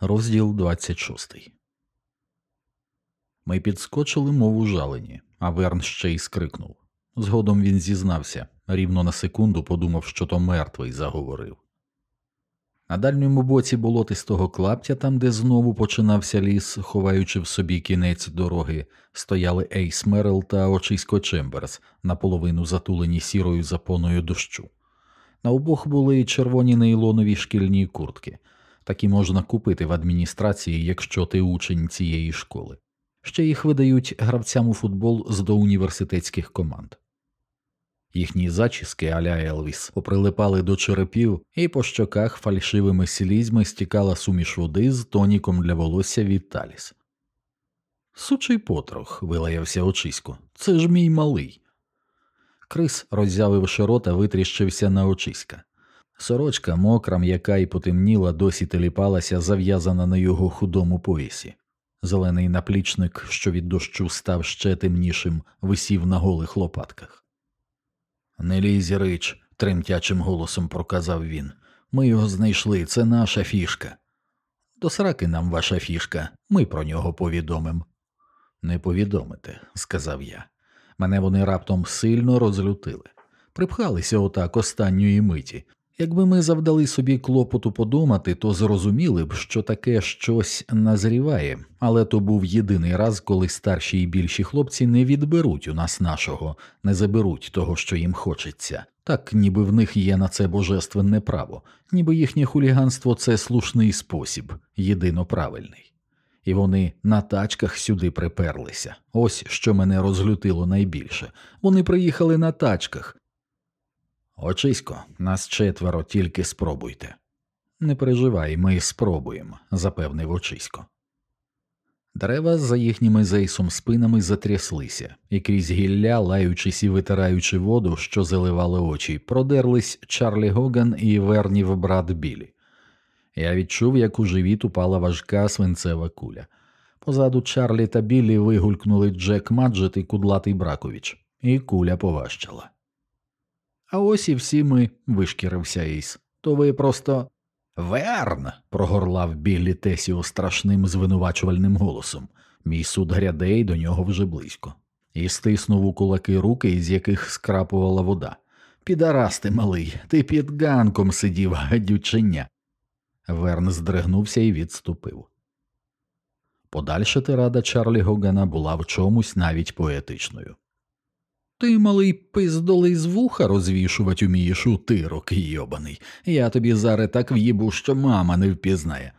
Розділ 26 Ми підскочили, мов ужалені, а Верн ще й скрикнув. Згодом він зізнався, рівно на секунду подумав, що то мертвий заговорив. На дальньому боці болотистого клаптя, там, де знову починався ліс, ховаючи в собі кінець дороги, стояли Ейс Мерл та Очисько Чемберс, наполовину затулені сірою запоною дощу. На обох були червоні нейлонові шкільні куртки. Такі можна купити в адміністрації, якщо ти учень цієї школи. Ще їх видають гравцям у футбол з доуніверситетських команд. Їхні зачіски аля Елвіс поприлипали до черепів, і по щоках фальшивими слізьми стікала суміш води з тоніком для волосся від Таліс. Сучий потрох, вилаявся очисько, це ж мій малий. Крис, роззявивши рота, витріщився на очиська. Сорочка, мокра, м'яка і потемніла, досі теліпалася, зав'язана на його худому поясі. Зелений наплічник, що від дощу став ще темнішим, висів на голих лопатках. Не лізь, рич, тремтячим голосом проказав він. Ми його знайшли, це наша фішка. До сраки нам ваша фішка, ми про нього повідомимо. Не повідомите, сказав я. Мене вони раптом сильно розлютили. Припхалися отак останньої миті. Якби ми завдали собі клопоту подумати, то зрозуміли б, що таке щось назріває, але то був єдиний раз, коли старші і більші хлопці не відберуть у нас нашого, не заберуть того, що їм хочеться. Так, ніби в них є на це божественне право, ніби їхнє хуліганство це слушний спосіб, єдино правильний. І вони на тачках сюди приперлися. Ось що мене розлютило найбільше. Вони приїхали на тачках. Очисько, нас четверо, тільки спробуйте. Не переживай, ми спробуємо, запевнив очисько. Дерева за їхніми зейсом спинами затряслися, і крізь гілля, лаючись і витираючи воду, що заливали очі, продерлись Чарлі Гоган і Вернів брат Білі. Я відчув, як у живіт упала важка свинцева куля. Позаду Чарлі та Білі вигулькнули Джек Маджет і кудлатий Браковіч, і куля поважчала. А ось і всі ми, вишкірився Ейс. То ви просто. Верн. прогорлав Біллі Тесіо страшним звинувачувальним голосом. Мій суд гряде й до нього вже близько, і стиснув у кулаки руки, із яких скрапувала вода. Підарасти, малий, ти під ганком сидів, гадюченя. Верн здригнувся і відступив. Подальша тирада Чарлі Гогана була в чомусь навіть поетичною. Ти, малий пиздолий з вуха розвішувать умієш у тирок, йобаний. Я тобі зараз так в'їбу, що мама не впізнає.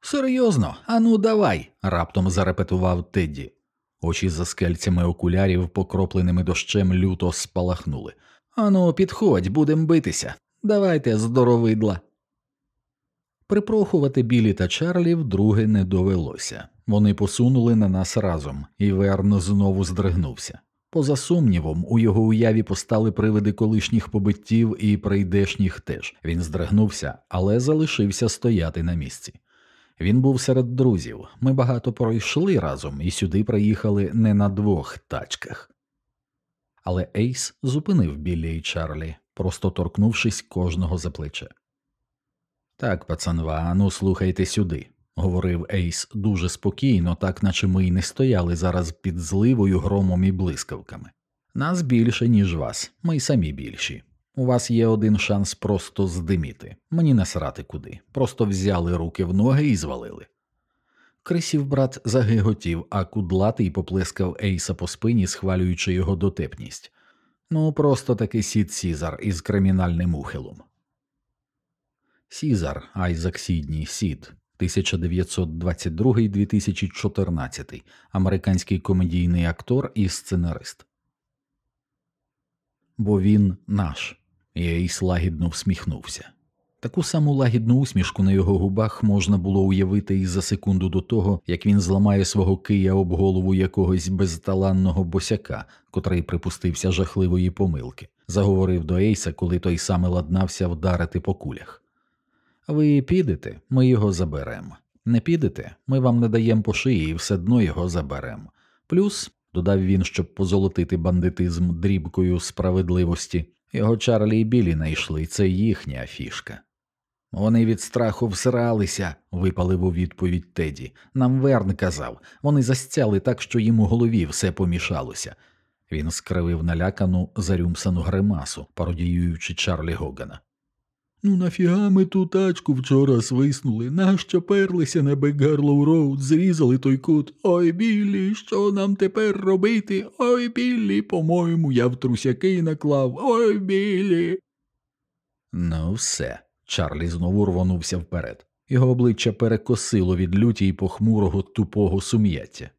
Серйозно, ану давай, раптом зарепетував Тедді. Очі за скельцями окулярів, покропленими дощем, люто спалахнули. Ану, підходь, будем битися. Давайте, здоровидла. Припрохувати Білі та Чарлі вдруге не довелося. Вони посунули на нас разом, і Верн знову здригнувся. Поза сумнівом, у його уяві постали привиди колишніх побиттів і прийдешніх теж. Він здригнувся, але залишився стояти на місці. Він був серед друзів. Ми багато пройшли разом і сюди приїхали не на двох тачках. Але Ейс зупинив Біллі і Чарлі, просто торкнувшись кожного за плече. Так, пацанва, ну слухайте сюди говорив Ейс дуже спокійно, так наче ми й не стояли зараз під зливою, громом і блискавками. Нас більше, ніж вас, ми й самі більші. У вас є один шанс просто здиміти, мені насрати куди, просто взяли руки в ноги і звалили. Крисів брат загиготів, а кудлатий поплескав Ейса по спині, схвалюючи його дотепність. Ну, просто таки сід Сізар із кримінальним ухилом. Сізар, Айзак Сідній, Сід, 1922-2014, американський комедійний актор і сценарист. Бо він наш. Ейс лагідно всміхнувся. Таку саму лагідну усмішку на його губах можна було уявити і за секунду до того, як він зламає свого кия об голову якогось безталанного босяка, котрий припустився жахливої помилки, заговорив до Ейса, коли той саме ладнався вдарити по кулях. Ви підете, ми його заберемо. Не підете, ми вам не даємо по шиї і все одно його заберемо. Плюс, додав він, щоб позолотити бандитизм дрібкою справедливості, його Чарлі і Білі знайшли, це їхня фішка. Вони від страху всралися, випалив у відповідь Теді. Нам Верн казав. Вони зассяли так, що їм у голові все помішалося. Він скривив налякану зарюмсану гримасу, пародіюючи Чарлі Гогана. Ну, нафіга ми ту тачку вчора свиснули, нащо перлися на Бекгарлоу Роуд, зрізали той кут. Ой, Біллі, що нам тепер робити? Ой, Біллі, по-моєму, я в трусяки наклав. Ой, Біллі. Ну, все. Чарлі знову рвонувся вперед. Його обличчя перекосило від люті й похмурого тупого сум'яття.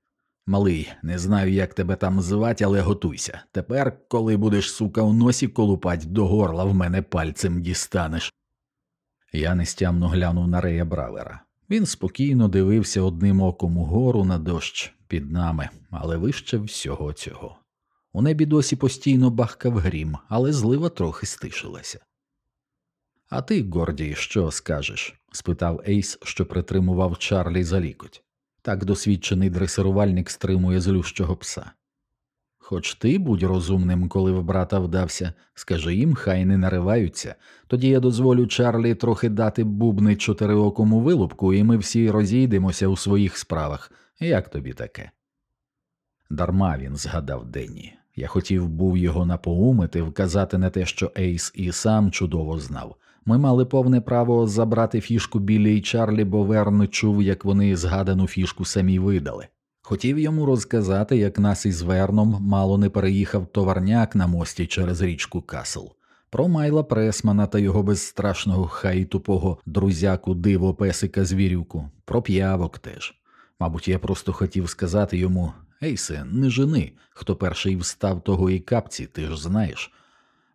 Малий, не знаю, як тебе там звати, але готуйся. Тепер, коли будеш, сука, у носі колупать, до горла в мене пальцем дістанеш. Я нестямно глянув на Рея Бравера. Він спокійно дивився одним оком угору на дощ під нами, але вище всього цього. У небі досі постійно бахкав грім, але злива трохи стишилася. А ти, Гордій, що скажеш? спитав Ейс, що притримував Чарлі за лікоть. Так досвідчений дресирувальник стримує злющого пса. Хоч ти будь розумним, коли в брата вдався, скажи їм, хай не нариваються, тоді я дозволю Чарлі трохи дати бубни чотириокому вилупку, і ми всі розійдемося у своїх справах. Як тобі таке? Дарма він згадав Денні. Я хотів був його напоумити, вказати на те, що Ейс і сам чудово знав. Ми мали повне право забрати фішку Біллі і Чарлі, бо Верн чув, як вони згадану фішку самі видали. Хотів йому розказати, як нас із Верном мало не переїхав товарняк на мості через річку Касл, про Майла Пресмана та його безстрашного хай тупого друзяку диво песика звірюку, про п'явок теж. Мабуть, я просто хотів сказати йому Ейсе, не жени, хто перший встав того і капці, ти ж знаєш.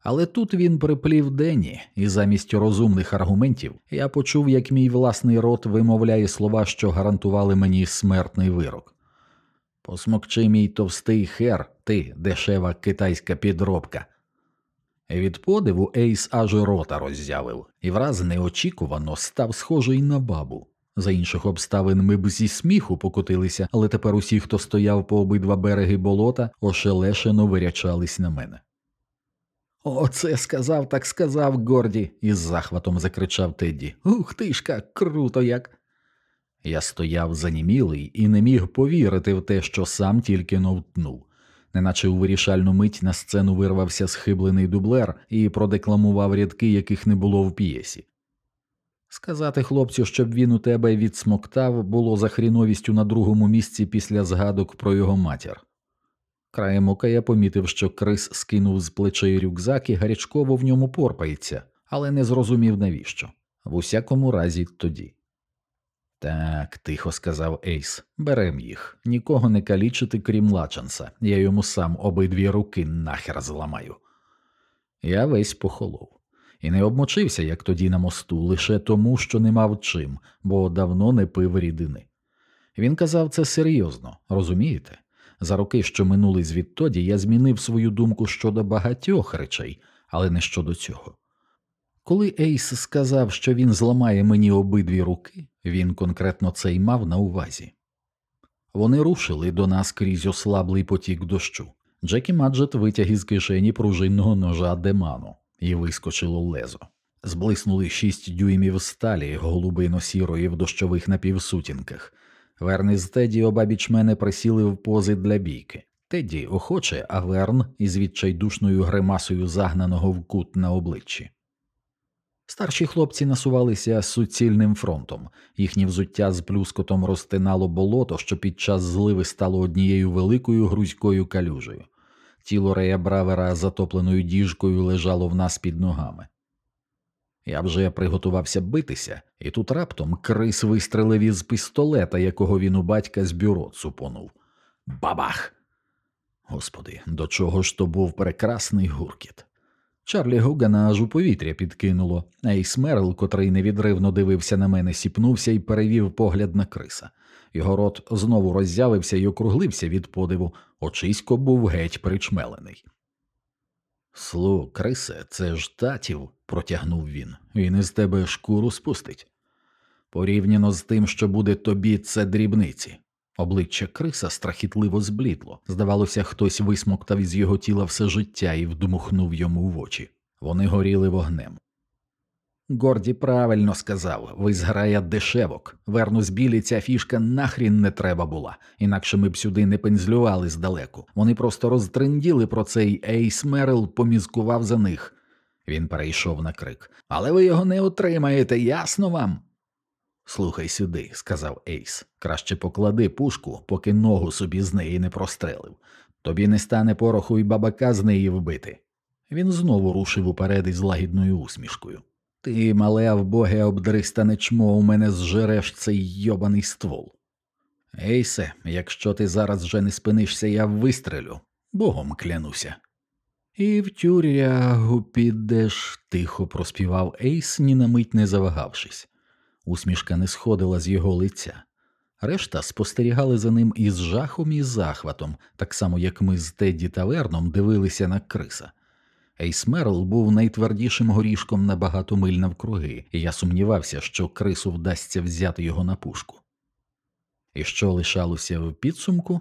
Але тут він приплів Денні, і замість розумних аргументів я почув, як мій власний рот вимовляє слова, що гарантували мені смертний вирок. Посмокчи мій товстий хер, ти дешева китайська підробка. Від подиву Ейс аж рота роззявив і враз неочікувано став схожий на бабу. За інших обставин ми б зі сміху покотилися, але тепер усі, хто стояв по обидва береги болота, ошелешено вирячались на мене. Оце сказав, так сказав Горді, із захватом закричав Тедді. Ух тишка, круто як. Я стояв занімілий і не міг повірити в те, що сам тільки новтнув, неначе у вирішальну мить на сцену вирвався схиблений дублер і продекламував рядки, яких не було в п'єсі. Сказати хлопцю, щоб він у тебе відсмоктав, було за хріновістю на другому місці після згадок про його матір. Краєм ока я помітив, що Крис скинув з плечей рюкзак і гарячково в ньому порпається, але не зрозумів навіщо. В усякому разі тоді. Так, тихо сказав Ейс, берем їх, нікого не калічити, крім Лачанса, я йому сам обидві руки нахер зламаю. Я весь похолов і не обмочився, як тоді на мосту, лише тому, що не мав чим, бо давно не пив рідини. Він казав це серйозно, розумієте? За роки, що минули звідтоді, я змінив свою думку щодо багатьох речей, але не щодо цього. Коли Ейс сказав, що він зламає мені обидві руки, він конкретно це й мав на увазі. Вони рушили до нас крізь ослаблий потік дощу. Джекі Маджет витяг із кишені пружинного ножа деману і вискочило лезо. Зблиснули шість дюймів сталі голубино сірої в дощових напівсутінках. Верн з Теді обабіч мене присіли в пози для бійки. Теді охоче, а Верн із відчайдушною гримасою загнаного в кут на обличчі. Старші хлопці насувалися суцільним фронтом, їхнє взуття з плюскотом розтинало болото, що під час зливи стало однією великою грузькою калюжею. Тіло Рея Бравера затопленою діжкою лежало в нас під ногами. Я вже приготувався битися, і тут раптом крис вистрелив із пістолета, якого він у батька з бюро цупонув. Бабах! Господи, до чого ж то був прекрасний гуркіт. Чарлі Гугана аж у повітря підкинуло, Ейс Мерл, котрий невідривно дивився на мене, сіпнувся і перевів погляд на криса. Його рот знову роззявився і округлився від подиву, очисько був геть причмелений. Слу, Крисе, це ж татів, протягнув він, він із тебе шкуру спустить. Порівняно з тим, що буде тобі, це дрібниці. Обличчя Криса страхітливо зблідло. Здавалося, хтось висмоктав із його тіла все життя і вдмухнув йому в очі. Вони горіли вогнем. Горді правильно сказав, ви зграя дешевок. Верну з білі ця фішка нахрін не треба була, інакше ми б сюди не пензлювали здалеку. Вони просто розтринділи про цей Ейс Мерл помізкував за них. Він перейшов на крик. Але ви його не отримаєте, ясно вам? Слухай сюди, сказав Ейс. Краще поклади пушку, поки ногу собі з неї не прострелив. Тобі не стане пороху й бабака з неї вбити. Він знову рушив уперед із лагідною усмішкою. Ти, мале вбоге обдристане чмо, у мене зжереш цей йобаний ствол. Ейсе, якщо ти зараз вже не спинишся, я вистрелю, богом клянуся. І в тюрягу підеш, тихо проспівав Ейс, ні на мить не завагавшись. Усмішка не сходила з його лиця. Решта спостерігали за ним із жахом і захватом, так само як ми з Тедді та Верном дивилися на криса. Ейс Мерл був найтвердішим горішком на багато миль навкруги, і я сумнівався, що крису вдасться взяти його на пушку. І що лишалося в підсумку?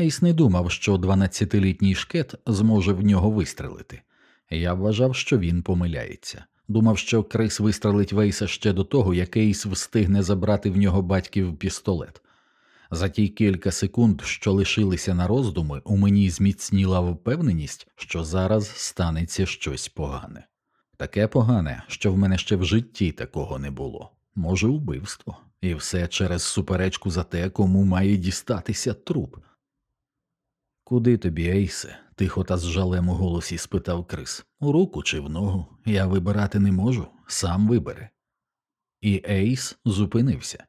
Ейс не думав, що 12-літній шкет зможе в нього вистрелити. Я вважав, що він помиляється. Думав, що Крис вистрелить Вейса ще до того, як Ейс встигне забрати в нього батьків пістолет. За ті кілька секунд, що лишилися на роздуми, у мені зміцніла впевненість, що зараз станеться щось погане. Таке погане, що в мене ще в житті такого не було. Може, вбивство, і все через суперечку за те, кому має дістатися труп. Куди тобі, Ейсе? тихо та з жалем у голосі спитав Крис. У руку чи в ногу? Я вибирати не можу, сам вибери. І Ейс зупинився.